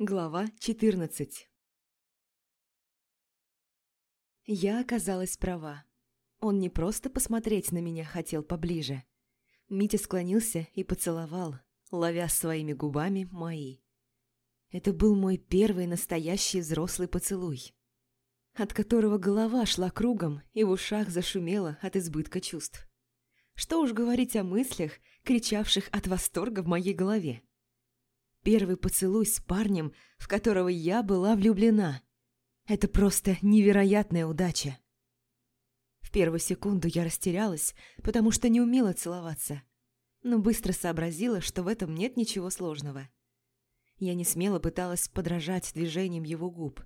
Глава 14 Я оказалась права. Он не просто посмотреть на меня хотел поближе. Митя склонился и поцеловал, ловя своими губами мои. Это был мой первый настоящий взрослый поцелуй, от которого голова шла кругом и в ушах зашумела от избытка чувств. Что уж говорить о мыслях, кричавших от восторга в моей голове. Первый поцелуй с парнем, в которого я была влюблена. Это просто невероятная удача. В первую секунду я растерялась, потому что не умела целоваться, но быстро сообразила, что в этом нет ничего сложного. Я не смело пыталась подражать движениям его губ.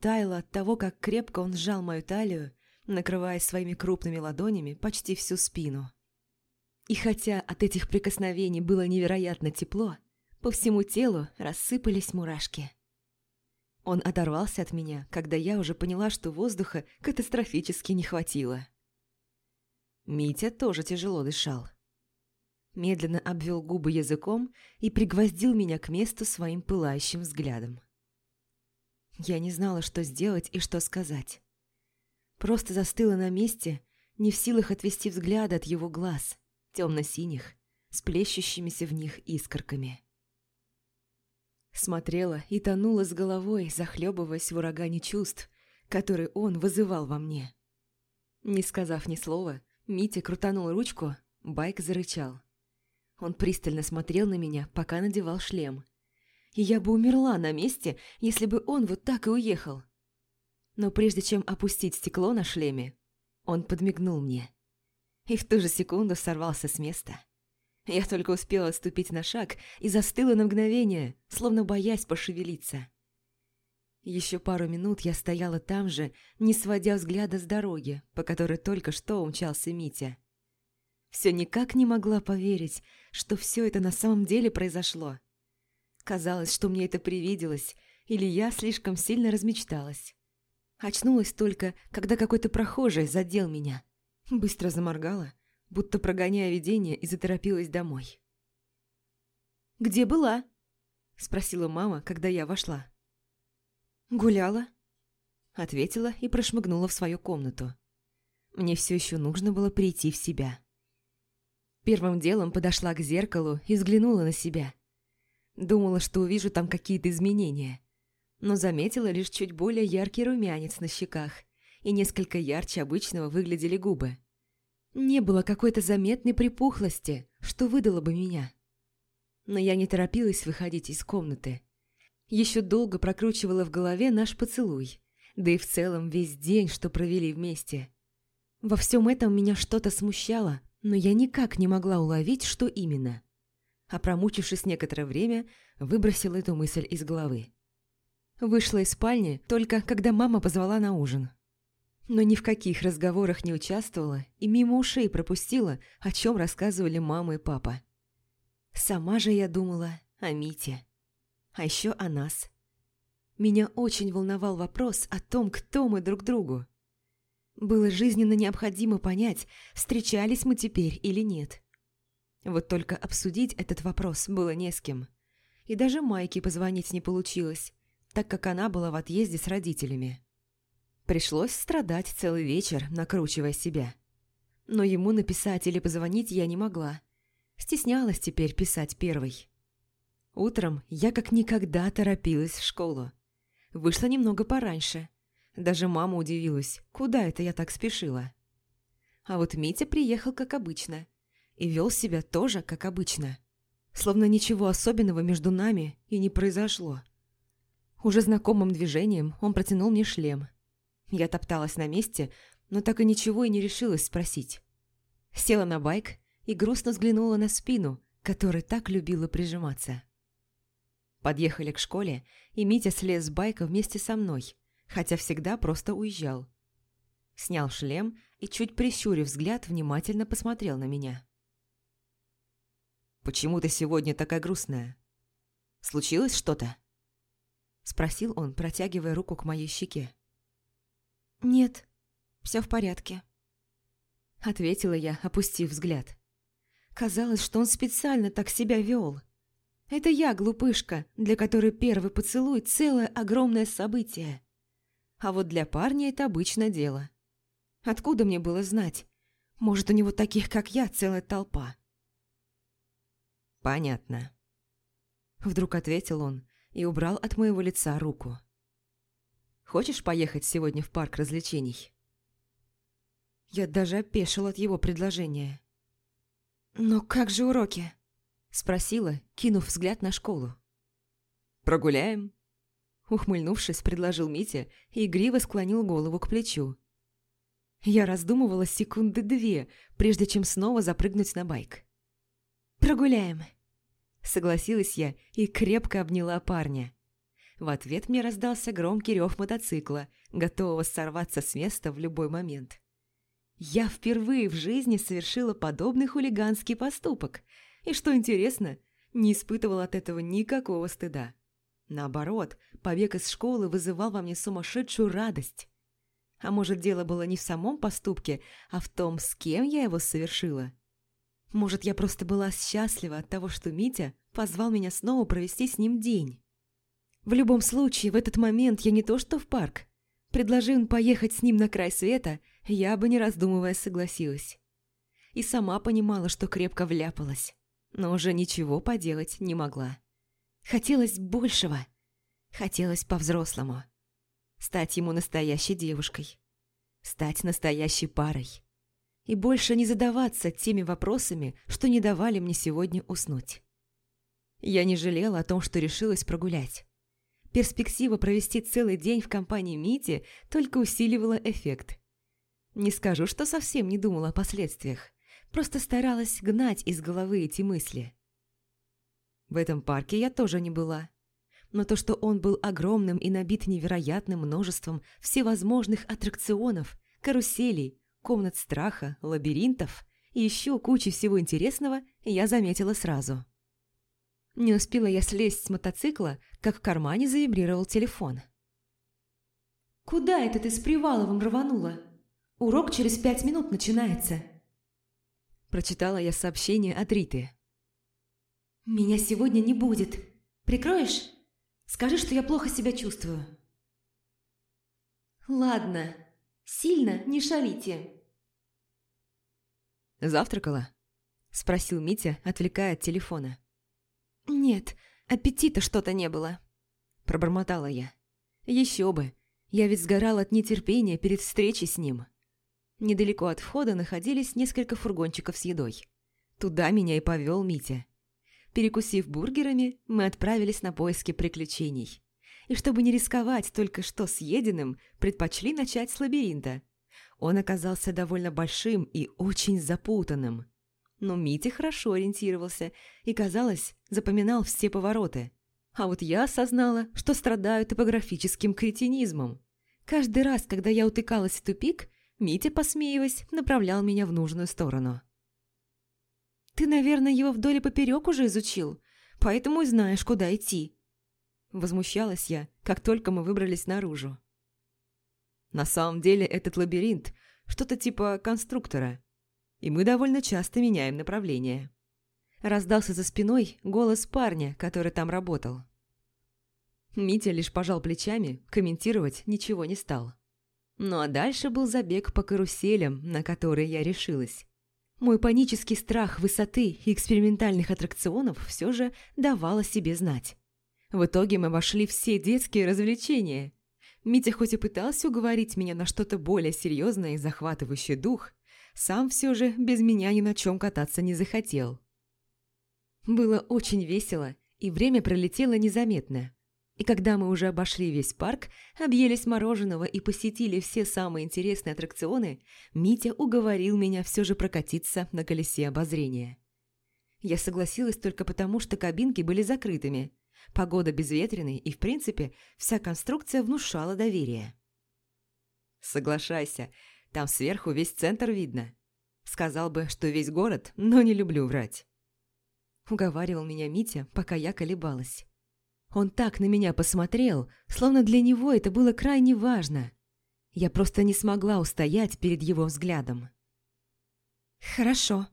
Таяла от того, как крепко он сжал мою талию, накрывая своими крупными ладонями почти всю спину. И хотя от этих прикосновений было невероятно тепло, по всему телу рассыпались мурашки. Он оторвался от меня, когда я уже поняла, что воздуха катастрофически не хватило. Митя тоже тяжело дышал. Медленно обвел губы языком и пригвоздил меня к месту своим пылающим взглядом. Я не знала, что сделать и что сказать. Просто застыла на месте, не в силах отвести взгляд от его глаз, темно-синих, с плещущимися в них искорками. Смотрела и тонула с головой, захлебываясь в урагане чувств, которые он вызывал во мне. Не сказав ни слова, Митя крутанул ручку, байк зарычал. Он пристально смотрел на меня, пока надевал шлем. И я бы умерла на месте, если бы он вот так и уехал. Но прежде чем опустить стекло на шлеме, он подмигнул мне. И в ту же секунду сорвался с места. Я только успела отступить на шаг и застыла на мгновение, словно боясь пошевелиться. Еще пару минут я стояла там же, не сводя взгляда с дороги, по которой только что умчался Митя. Все никак не могла поверить, что все это на самом деле произошло. Казалось, что мне это привиделось, или я слишком сильно размечталась. Очнулась только, когда какой-то прохожий задел меня. Быстро заморгала будто прогоняя видение, и заторопилась домой. «Где была?» – спросила мама, когда я вошла. «Гуляла», – ответила и прошмыгнула в свою комнату. Мне все еще нужно было прийти в себя. Первым делом подошла к зеркалу и взглянула на себя. Думала, что увижу там какие-то изменения, но заметила лишь чуть более яркий румянец на щеках, и несколько ярче обычного выглядели губы. Не было какой-то заметной припухлости, что выдало бы меня. Но я не торопилась выходить из комнаты. Еще долго прокручивала в голове наш поцелуй, да и в целом весь день, что провели вместе. Во всем этом меня что-то смущало, но я никак не могла уловить, что именно. А промучившись некоторое время, выбросила эту мысль из головы. Вышла из спальни только когда мама позвала на ужин но ни в каких разговорах не участвовала и мимо ушей пропустила, о чем рассказывали мама и папа. Сама же я думала о Мите, а еще о нас. Меня очень волновал вопрос о том, кто мы друг другу. Было жизненно необходимо понять, встречались мы теперь или нет. Вот только обсудить этот вопрос было не с кем. И даже Майке позвонить не получилось, так как она была в отъезде с родителями. Пришлось страдать целый вечер, накручивая себя. Но ему написать или позвонить я не могла. Стеснялась теперь писать первой. Утром я как никогда торопилась в школу. Вышла немного пораньше. Даже мама удивилась, куда это я так спешила. А вот Митя приехал как обычно. И вел себя тоже как обычно. Словно ничего особенного между нами и не произошло. Уже знакомым движением он протянул мне шлем – я топталась на месте, но так и ничего и не решилась спросить. Села на байк и грустно взглянула на спину, которой так любила прижиматься. Подъехали к школе, и Митя слез с байка вместе со мной, хотя всегда просто уезжал. Снял шлем и, чуть прищурив взгляд, внимательно посмотрел на меня. «Почему ты сегодня такая грустная? Случилось что-то?» Спросил он, протягивая руку к моей щеке. «Нет, все в порядке», — ответила я, опустив взгляд. Казалось, что он специально так себя вел. Это я, глупышка, для которой первый поцелуй – целое огромное событие. А вот для парня это обычное дело. Откуда мне было знать? Может, у него таких, как я, целая толпа. «Понятно», – вдруг ответил он и убрал от моего лица руку. «Хочешь поехать сегодня в парк развлечений?» Я даже опешил от его предложения. «Но как же уроки?» Спросила, кинув взгляд на школу. «Прогуляем?» Ухмыльнувшись, предложил Митя и игриво склонил голову к плечу. Я раздумывала секунды две, прежде чем снова запрыгнуть на байк. «Прогуляем!» Согласилась я и крепко обняла парня. В ответ мне раздался громкий рев мотоцикла, готового сорваться с места в любой момент. Я впервые в жизни совершила подобный хулиганский поступок, и, что интересно, не испытывал от этого никакого стыда. Наоборот, побег из школы вызывал во мне сумасшедшую радость. А может, дело было не в самом поступке, а в том, с кем я его совершила. Может, я просто была счастлива от того, что Митя позвал меня снова провести с ним день. В любом случае, в этот момент я не то что в парк. Предложи он поехать с ним на край света, я бы, не раздумывая, согласилась. И сама понимала, что крепко вляпалась но уже ничего поделать не могла. Хотелось большего. Хотелось по-взрослому. Стать ему настоящей девушкой. Стать настоящей парой. И больше не задаваться теми вопросами, что не давали мне сегодня уснуть. Я не жалела о том, что решилась прогулять. Перспектива провести целый день в компании Мити только усиливала эффект. Не скажу, что совсем не думала о последствиях. Просто старалась гнать из головы эти мысли. В этом парке я тоже не была. Но то, что он был огромным и набит невероятным множеством всевозможных аттракционов, каруселей, комнат страха, лабиринтов и еще кучи всего интересного, я заметила сразу. Не успела я слезть с мотоцикла, как в кармане завибрировал телефон. «Куда это ты с Приваловым рванула? Урок через пять минут начинается». Прочитала я сообщение от Риты. «Меня сегодня не будет. Прикроешь? Скажи, что я плохо себя чувствую». «Ладно. Сильно не шалите». «Завтракала?» – спросил Митя, отвлекая от телефона. «Нет, аппетита что-то не было», – пробормотала я. «Еще бы, я ведь сгорала от нетерпения перед встречей с ним». Недалеко от входа находились несколько фургончиков с едой. Туда меня и повел Митя. Перекусив бургерами, мы отправились на поиски приключений. И чтобы не рисковать только что съеденным, предпочли начать с лабиринта. Он оказался довольно большим и очень запутанным. Но Митя хорошо ориентировался и, казалось, запоминал все повороты. А вот я осознала, что страдаю топографическим кретинизмом. Каждый раз, когда я утыкалась в тупик, Митя, посмеиваясь, направлял меня в нужную сторону. «Ты, наверное, его вдоль и поперек уже изучил, поэтому и знаешь, куда идти». Возмущалась я, как только мы выбрались наружу. На самом деле этот лабиринт – что-то типа конструктора, и мы довольно часто меняем направление. Раздался за спиной голос парня, который там работал. Митя лишь пожал плечами, комментировать ничего не стал. Ну а дальше был забег по каруселям, на которые я решилась. Мой панический страх высоты и экспериментальных аттракционов все же давал о себе знать. В итоге мы вошли все детские развлечения. Митя хоть и пытался уговорить меня на что-то более серьезное и захватывающий дух, сам все же без меня ни на чем кататься не захотел. Было очень весело, и время пролетело незаметно. И когда мы уже обошли весь парк, объелись мороженого и посетили все самые интересные аттракционы, Митя уговорил меня все же прокатиться на колесе обозрения. Я согласилась только потому, что кабинки были закрытыми. Погода безветренной, и, в принципе, вся конструкция внушала доверие. «Соглашайся, там сверху весь центр видно. Сказал бы, что весь город, но не люблю врать». Уговаривал меня Митя, пока я колебалась. Он так на меня посмотрел, словно для него это было крайне важно. Я просто не смогла устоять перед его взглядом. «Хорошо,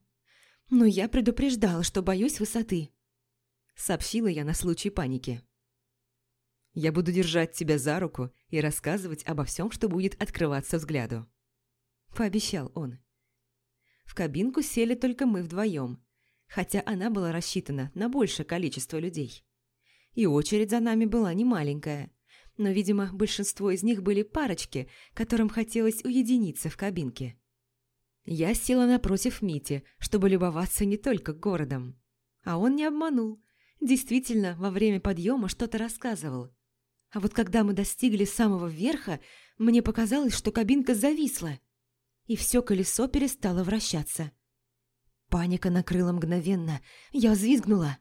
но я предупреждала, что боюсь высоты», сообщила я на случай паники. «Я буду держать тебя за руку и рассказывать обо всем, что будет открываться взгляду», – пообещал он. В кабинку сели только мы вдвоем, хотя она была рассчитана на большее количество людей. И очередь за нами была не маленькая, но, видимо, большинство из них были парочки, которым хотелось уединиться в кабинке. Я села напротив Мити, чтобы любоваться не только городом. А он не обманул. Действительно, во время подъема что-то рассказывал. А вот когда мы достигли самого верха, мне показалось, что кабинка зависла, и все колесо перестало вращаться. Паника накрыла мгновенно. Я взвизгнула.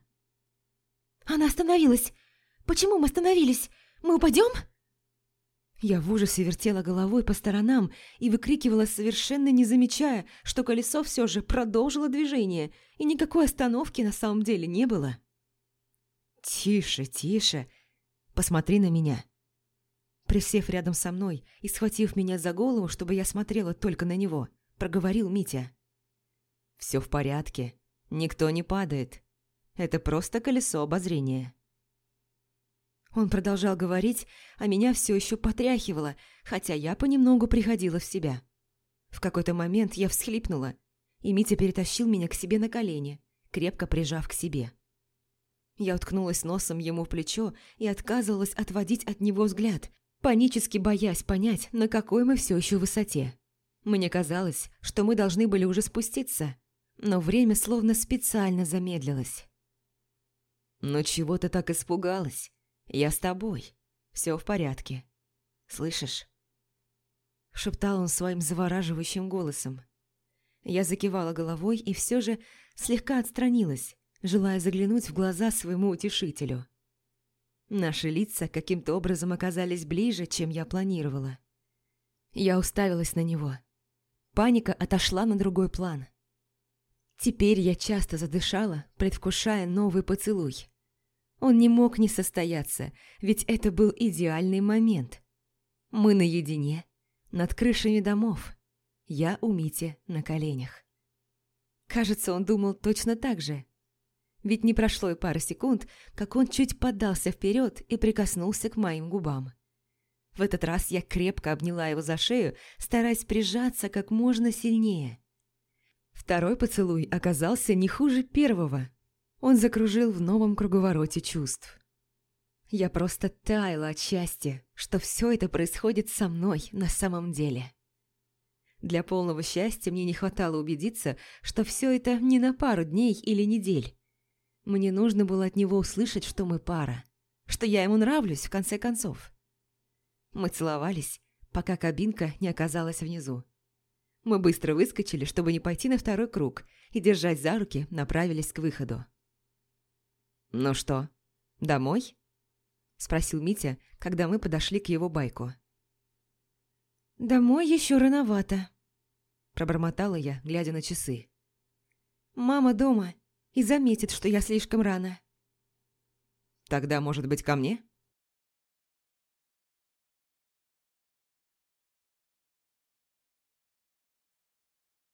«Она остановилась! Почему мы остановились? Мы упадем?» Я в ужасе вертела головой по сторонам и выкрикивала, совершенно не замечая, что колесо все же продолжило движение, и никакой остановки на самом деле не было. «Тише, тише! Посмотри на меня!» Присев рядом со мной и схватив меня за голову, чтобы я смотрела только на него, проговорил Митя. «Все в порядке. Никто не падает. Это просто колесо обозрения». Он продолжал говорить, а меня все еще потряхивало, хотя я понемногу приходила в себя. В какой-то момент я всхлипнула, и Митя перетащил меня к себе на колени, крепко прижав к себе. Я уткнулась носом ему в плечо и отказывалась отводить от него взгляд, панически боясь понять, на какой мы все еще высоте. Мне казалось, что мы должны были уже спуститься, но время словно специально замедлилось. «Ну чего ты так испугалась? Я с тобой. Все в порядке. Слышишь?» Шептал он своим завораживающим голосом. Я закивала головой и все же слегка отстранилась, желая заглянуть в глаза своему утешителю. Наши лица каким-то образом оказались ближе, чем я планировала. Я уставилась на него. Паника отошла на другой план. Теперь я часто задышала, предвкушая новый поцелуй. Он не мог не состояться, ведь это был идеальный момент. Мы наедине, над крышами домов. Я у Мити на коленях. Кажется, он думал точно так же. Ведь не прошло и пары секунд, как он чуть подался вперед и прикоснулся к моим губам. В этот раз я крепко обняла его за шею, стараясь прижаться как можно сильнее. Второй поцелуй оказался не хуже первого. Он закружил в новом круговороте чувств. Я просто таяла от счастья, что все это происходит со мной на самом деле. Для полного счастья мне не хватало убедиться, что все это не на пару дней или недель. Мне нужно было от него услышать, что мы пара, что я ему нравлюсь, в конце концов. Мы целовались, пока кабинка не оказалась внизу. Мы быстро выскочили, чтобы не пойти на второй круг, и, держать за руки, направились к выходу. «Ну что, домой?» – спросил Митя, когда мы подошли к его байку. «Домой еще рановато», – пробормотала я, глядя на часы. «Мама дома и заметит, что я слишком рано». «Тогда, может быть, ко мне?»